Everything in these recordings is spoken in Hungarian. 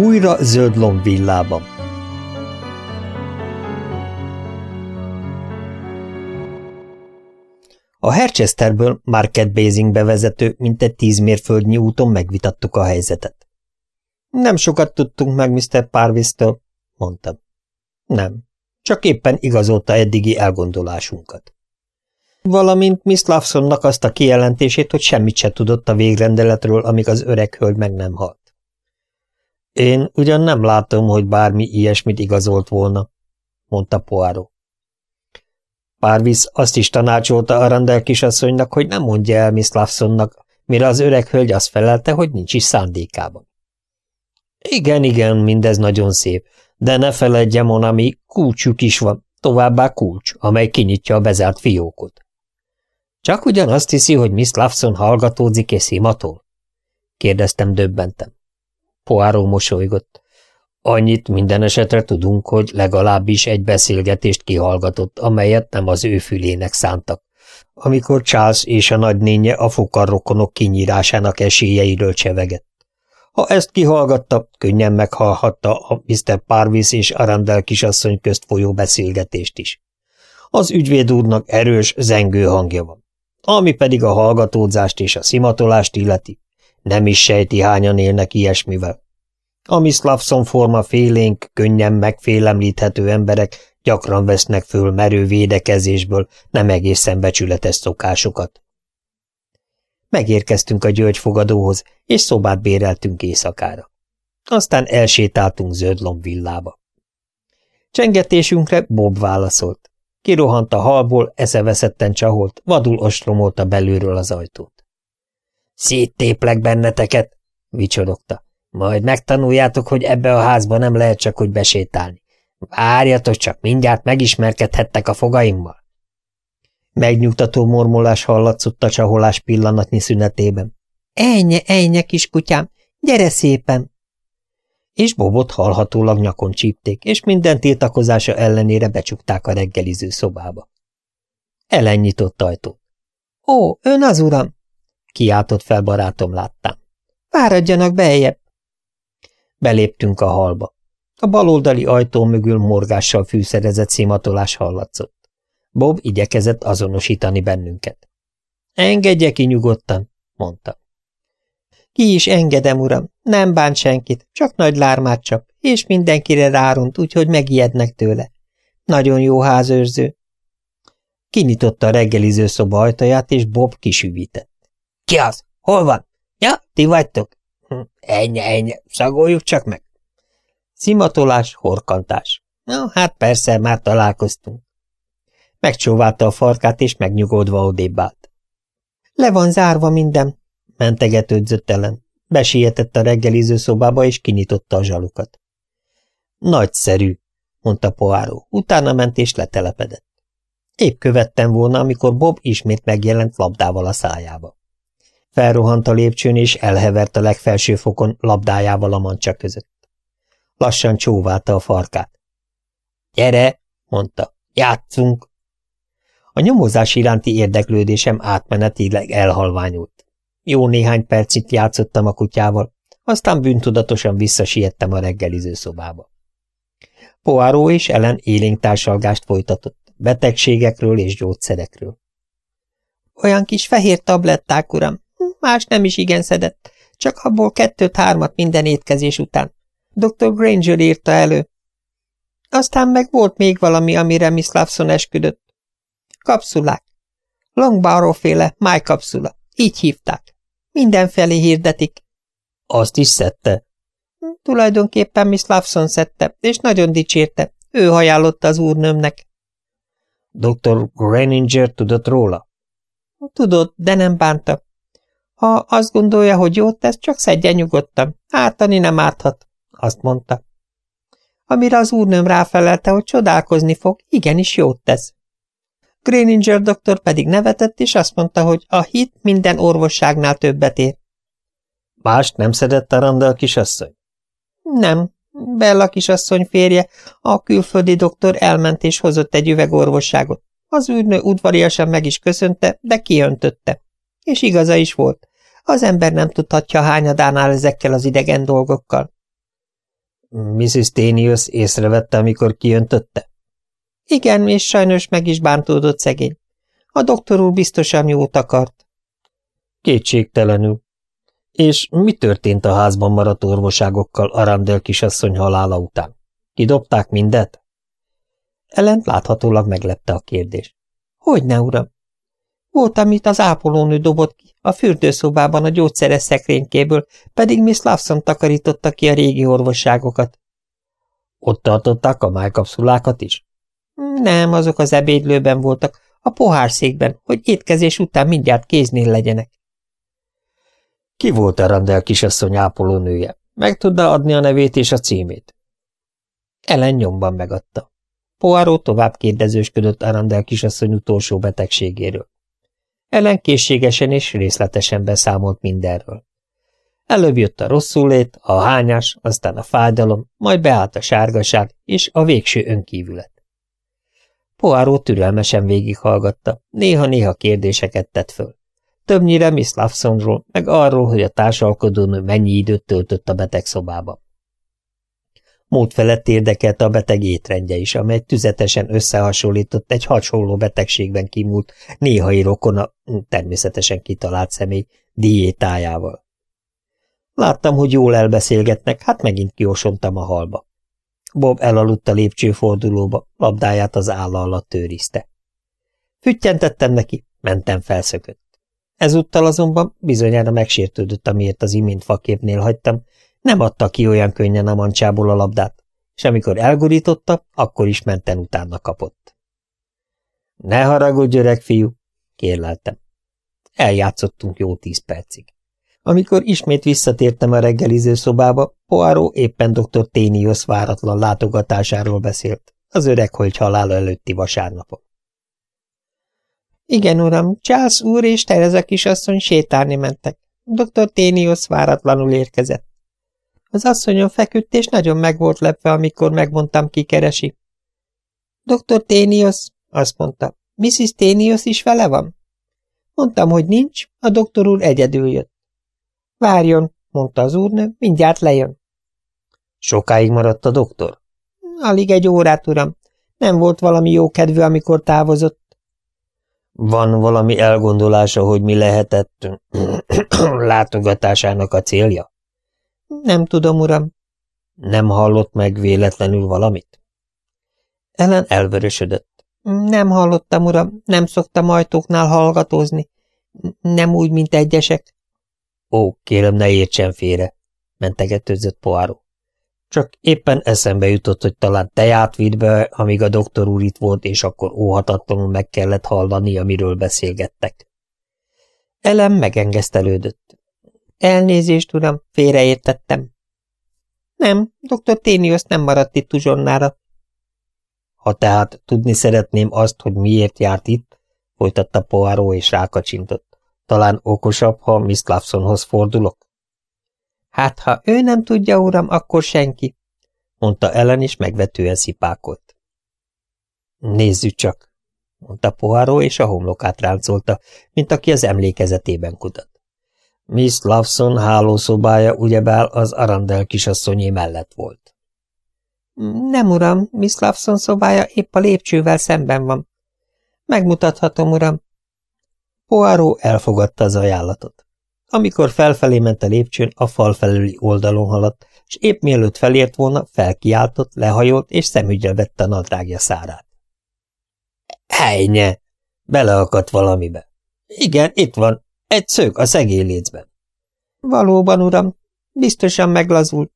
Újra zöld lomb villában. A Herchesterből Market Basingbe vezető mintegy tíz mérföldnyi úton megvitattuk a helyzetet. Nem sokat tudtunk meg Mr. Parvis-től, mondtam. Nem, csak éppen igazolta eddigi elgondolásunkat. Valamint Miss Lawsonnak azt a kijelentését, hogy semmit se tudott a végrendeletről, amíg az öreg hölgy meg nem halt. Én ugyan nem látom, hogy bármi ilyesmit igazolt volna, mondta Poirot. Párvisz azt is tanácsolta a rendel kisasszonynak, hogy nem mondja el Miss Lawsonnak, mire az öreg hölgy azt felelte, hogy nincs is szándékában. Igen, igen, mindez nagyon szép, de ne feledje, Monami, kulcsuk is van, továbbá kulcs, amely kinyitja a bezárt fiókot. Csak ugyan azt hiszi, hogy Miss Lawson hallgatózik és szimatol? kérdeztem döbbentem. Poáró mosolygott. Annyit minden esetre tudunk, hogy legalábbis egy beszélgetést kihallgatott, amelyet nem az ő fülének szántak, amikor Charles és a nagynénye a fukarrokonok kinyírásának esélyeiről csevegett. Ha ezt kihallgatta, könnyen meghallhatta a Mr. Parvis és Arandel kisasszony közt folyó beszélgetést is. Az ügyvéd úrnak erős, zengő hangja van. Ami pedig a hallgatózást és a szimatolást illeti, nem is sejti hányan élnek ilyesmivel. A Lawson forma félénk, könnyen megfélemlíthető emberek gyakran vesznek föl merő védekezésből nem egészen becsületes szokásokat. Megérkeztünk a györgyfogadóhoz, és szobát béreltünk éjszakára. Aztán elsétáltunk zöldlomb villába. Csengetésünkre Bob válaszolt. Kirohant a halból, eszeveszetten csaholt, vadul ostromolta belülről az ajtót. Széttéplek benneteket, vicsorogta. Majd megtanuljátok, hogy ebbe a házba nem lehet csak úgy besétálni. Várjatok csak, mindjárt megismerkedhettek a fogaimmal. Megnyugtató mormolás hallatszott a csaholás pillanatnyi szünetében. Ennyi, ennyi, kiskutyám, gyere szépen! És Bobot hallhatólag nyakon csípték, és minden tiltakozása ellenére becsukták a reggeliző szobába. Ellen nyitott ajtót. Ó, ön az uram! Kiáltott fel barátom láttám. Fáradjanak beljebb! Beléptünk a halba. A baloldali ajtó mögül morgással fűszerezett szimatolás hallatszott. Bob igyekezett azonosítani bennünket. Engedje ki nyugodtan, mondta. Ki is engedem, uram, nem bánt senkit, csak nagy lármát csap, és mindenkire ráront, úgyhogy megijednek tőle. Nagyon jó házőrző. Kinyitotta a reggeliző szoba ajtaját, és Bob kisüvített. Ki az? Hol van? Ja, ti vagytok? Hm, ennyi, ennyi, szagoljuk csak meg. Szimatolás, horkantás. Na, hát persze, már találkoztunk. Megcsóválta a farkát, és megnyugodva odébb állt. Le van zárva minden, mentegetődzött ellen. Besietett a reggeliző szobába, és kinyitotta a zsalukat. Nagyszerű, mondta Poáró, utána ment és letelepedett. Épp követtem volna, amikor Bob ismét megjelent labdával a szájába. Felrohant a lépcsőn, és elhevert a legfelső fokon labdájával a mancsa között. Lassan csóválta a farkát. – Gyere! – mondta. – Játszunk! A nyomozás iránti érdeklődésem átmenetileg elhalványult. Jó néhány percig játszottam a kutyával, aztán bűntudatosan visszasiettem a reggeliző szobába. Poáró és Ellen élénk folytatott, betegségekről és gyógyszerekről. Olyan kis fehér tabletták, uram, más nem is igen szedett, csak abból kettőt-hármat minden étkezés után. Dr. Granger írta elő. Aztán meg volt még valami, amire Miss Lawson esküdött. Kapszulák. Longbarrow féle májkapszula. Így hívták. Mindenfelé hirdetik. Azt is szedte. Hm, tulajdonképpen Miss Lawson szedte, és nagyon dicsérte. Ő ajánlotta az úrnőmnek. Dr. Greninger tudott róla? Tudott, de nem bánta. Ha azt gondolja, hogy jót tesz, csak szedje nyugodtan. Ártani nem árthat, azt mondta. Amire az úrnőm ráfelelte, hogy csodálkozni fog, igenis jót tesz. Greninger doktor pedig nevetett, és azt mondta, hogy a hit minden orvosságnál többet ér. Mást nem szedett a Randall kisasszony? Nem. Bella kisasszony férje, a külföldi doktor elment és hozott egy üvegorvosságot. Az űrnő udvariasan meg is köszönte, de kiöntötte. És igaza is volt. Az ember nem tudhatja hányadánál ezekkel az idegen dolgokkal. Mrs. Tenius észrevette, amikor kiöntötte? Igen, és sajnos meg is bántódott szegény. A doktor úr biztosan jót akart. Kétségtelenül. És mi történt a házban maradt orvoságokkal Arandel kisasszony halála után? Kidobták mindet? Ellen láthatólag meglepte a kérdés. Hogyne, uram? Volt, amit az ápolónő dobott ki, a fürdőszobában a gyógyszeres szekrénykéből, pedig Miss Lawson takarította ki a régi orvosságokat. Ott tartották a májkapszulákat is? Nem, azok az ebédlőben voltak, a pohárszékben, hogy étkezés után mindjárt kéznél legyenek. Ki volt a Randel kisasszony ápolónője? Meg tudna adni a nevét és a címét? Ellen nyomban megadta. Poirot tovább kérdezősködött Arandel kisasszony utolsó betegségéről. Ellen készségesen és részletesen beszámolt mindenről. Előbb jött a rosszulét, a hányás, aztán a fájdalom, majd beállt a sárgaság és a végső önkívület. Poirot türelmesen végighallgatta, néha-néha kérdéseket tett föl. Többnyire Miss Lawsonról, meg arról, hogy a társalkodónő mennyi időt töltött a betegszobában. Mód felett érdekelte a beteg étrendje is, amely tüzetesen összehasonlított egy hasonló betegségben kimúlt néhai rokona, természetesen kitalált személy, diétájával. Láttam, hogy jól elbeszélgetnek, hát megint kiosontam a halba. Bob elaludt a lépcsőfordulóba, labdáját az álla alatt őrizte. Füttyentettem neki, mentem felszökött. Ezúttal azonban bizonyára megsértődött, amiért az imént faképnél hagytam, nem adta ki olyan könnyen a mancsából a labdát, és amikor elgurította, akkor is menten utána kapott. Ne haragudj, öreg fiú, kérleltem. Eljátszottunk jó tíz percig. Amikor ismét visszatértem a reggeliző szobába, Poirot éppen dr. Ténius váratlan látogatásáról beszélt, az öreg hogy halála előtti vasárnapon. Igen, uram, Charles úr és Tereza kisasszony sétálni mentek. Dr. Ténius váratlanul érkezett. Az asszonyon feküdt, és nagyon meg volt lepve, amikor megmondtam, ki keresi. Dr. Ténius, azt mondta, Mrs. Ténius is vele van? Mondtam, hogy nincs, a doktor úr egyedül jött. Várjon, mondta az úrnő, mindjárt lejön. Sokáig maradt a doktor? Alig egy órát, uram. Nem volt valami jó kedvű, amikor távozott. Van valami elgondolása, hogy mi lehetett látogatásának a célja? Nem tudom, uram. Nem hallott meg véletlenül valamit? Ellen elvörösödött. Nem hallottam, uram, nem szoktam ajtóknál hallgatózni. Nem úgy, mint egyesek. Ó, kérem, ne értsen félre, mentegetőzött Poáró. Csak éppen eszembe jutott, hogy talán teját vitt be, amíg a doktor úr itt volt, és akkor óhatatlanul meg kellett hallani, amiről beszélgettek. Elem megengesztelődött. Elnézést, uram, félreértettem. Nem, dr. Ténius nem maradt itt uzsonnára. Ha tehát tudni szeretném azt, hogy miért járt itt, folytatta Poirot és rákacsintott. Talán okosabb, ha Miss Lawsonhoz fordulok? Hát, ha ő nem tudja, uram, akkor senki, mondta Ellen, és megvetően szipákolt. Nézzük csak, mondta Poirot, és a homlokát ráncolta, mint aki az emlékezetében kutat. Miss Lawson hálószobája ugyebár az Arandel kisasszonyé mellett volt. Nem, uram, Miss Lawson szobája épp a lépcsővel szemben van. Megmutathatom, uram. Poirot elfogadta az ajánlatot. Amikor felfelé ment a lépcsőn, a fal felüli oldalon haladt, és épp mielőtt felért volna, felkiáltott, lehajolt, és szemügyre vette a nadrágja szárát. Helyne! Beleakadt valamibe. Igen, itt van, egy szög a szegélylécben. Valóban, uram, biztosan meglazult.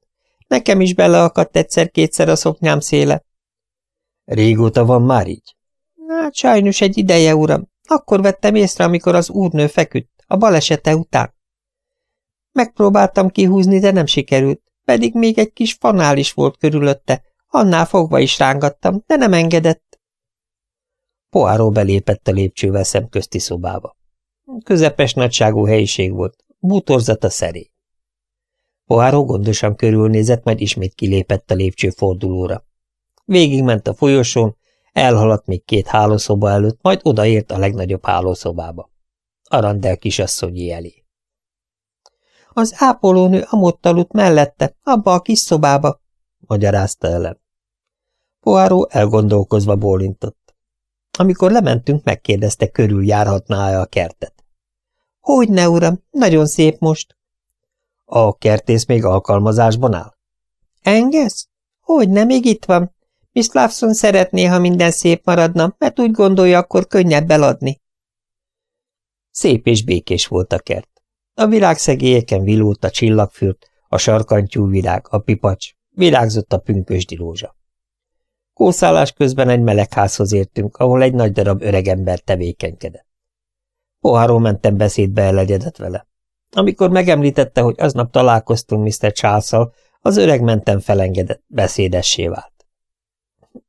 Nekem is beleakadt egyszer-kétszer a szoknyám széle. Régóta van már így? Hát sajnos egy ideje, uram. Akkor vettem észre, amikor az úrnő feküdt, a balesete után. Megpróbáltam kihúzni, de nem sikerült, pedig még egy kis fanál is volt körülötte, annál fogva is rángattam, de nem engedett. Poáró belépett a lépcsővel szemközti szobába. Közepes nagyságú helyiség volt, bútorzata szerély. Poáró gondosan körülnézett, majd ismét kilépett a lépcső fordulóra. Végigment a folyosón, elhaladt még két hálószoba előtt, majd odaért a legnagyobb hálószobába. Arandel kisasszonyi elé. Az ápolónő amott aludt mellette, abba a kis szobába, magyarázta ellen. Poáró elgondolkozva bólintott. Amikor lementünk, megkérdezte, körül járhatná-e a kertet. Hogy ne, uram, nagyon szép most. A kertész még alkalmazásban áll? Engesz? Hogy nem, még itt van. Miss szeretné, ha minden szép maradna, mert úgy gondolja, akkor könnyebb eladni. Szép és békés volt a kert. A virágszegélyeken vilult a csillagfürt, a sarkantyú virág, a pipacs, virágzott a pünkösdi rózsa. Kószálás közben egy melegházhoz értünk, ahol egy nagy darab öregember tevékenykedett. Poháról mentem beszédbe elegyedett vele. Amikor megemlítette, hogy aznap találkoztunk Mr. charles az öreg mentem felengedett, beszédessé vált.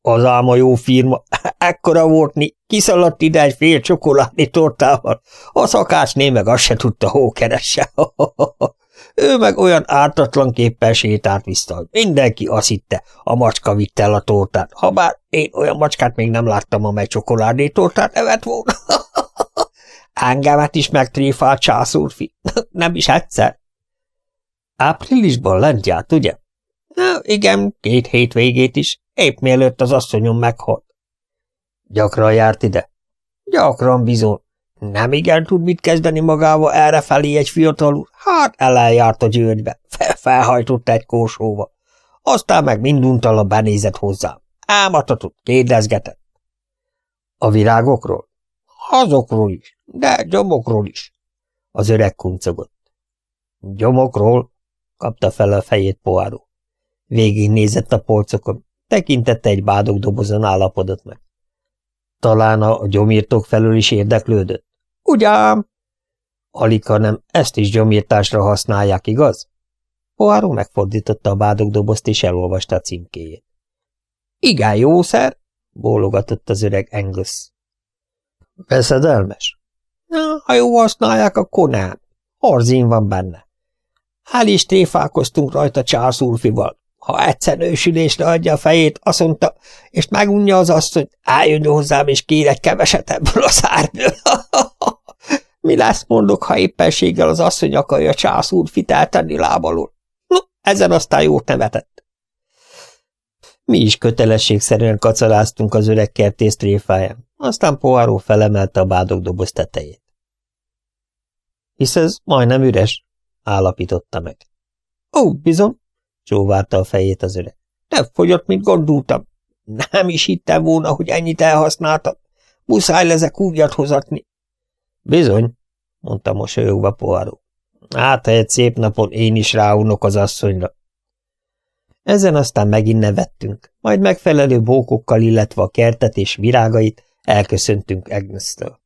Az álma jó firma, ekkora volt, mi kiszaladt ide egy fél csokoládé tortával, a szakácsné meg azt se tudta, keresse. Ő meg olyan ártatlanképpen sétált vissza, hogy mindenki azt hitte, a macska vitte el a tortát, ha bár én olyan macskát még nem láttam, amely csokoládé tortát evett volna. Engemet is megtréfált császúrfi, nem is egyszer. Áprilisban lent járt, ugye? Na, igen, két hét végét is, épp mielőtt az asszonyom meghalt. Gyakran járt ide? Gyakran bizony. Nem igen tud mit kezdeni magával errefelé egy fiatal úr, hát eljárt a győrgybe, fel felhajtott egy kósóba. Aztán meg minduntal a benézett hozzám. Ámatatott, kérdezgetett. A virágokról? Azokról is, de gyomokról is. Az öreg kuncogott. Gyomokról? kapta fel a fejét poáró. Végignézett a polcokon, tekintette egy bádog dobozon állapodott meg. Talán a gyomírtók felől is érdeklődött? Ugyám! Alika nem, ezt is gyomírtásra használják, igaz? Poáró megfordította a bádogdobozt és elolvasta a címkéjét. Igen, jó szer, bólogatott az öreg Angus. Veszedelmes? Na, ha jó használják, akkor nem. Harzin van benne. Hál' is tréfálkoztunk rajta Charles Ulfival. Ha egyszer nősülésre adja a fejét, azt mondta, és megunja az hogy álljon hozzám, és kérek keveset ebből a szárből. Mi lesz, mondok, ha éppenséggel az asszony akarja Charles Ulfit eltenni lábalul? No, ezen aztán jót nevetett. Mi is kötelességszerűen kacaráztunk az öreg kertész tréfáján, aztán Poirot felemelte a bádogdoboz tetejét. Hisz ez majdnem üres, állapította meg. Ó, bizony, csóvárta a fejét az öreg. Nem fogyott, mint gondoltam. Nem is hittem volna, hogy ennyit elhasználtam. Muszáj lezek újat hozatni. Bizony, mondta mosolyogva poharó. Hát, ha egy szép napon én is ráunok az asszonyra. Ezen aztán megint nevettünk, majd megfelelő bókokkal illetve a kertet és virágait elköszöntünk Agnes-től.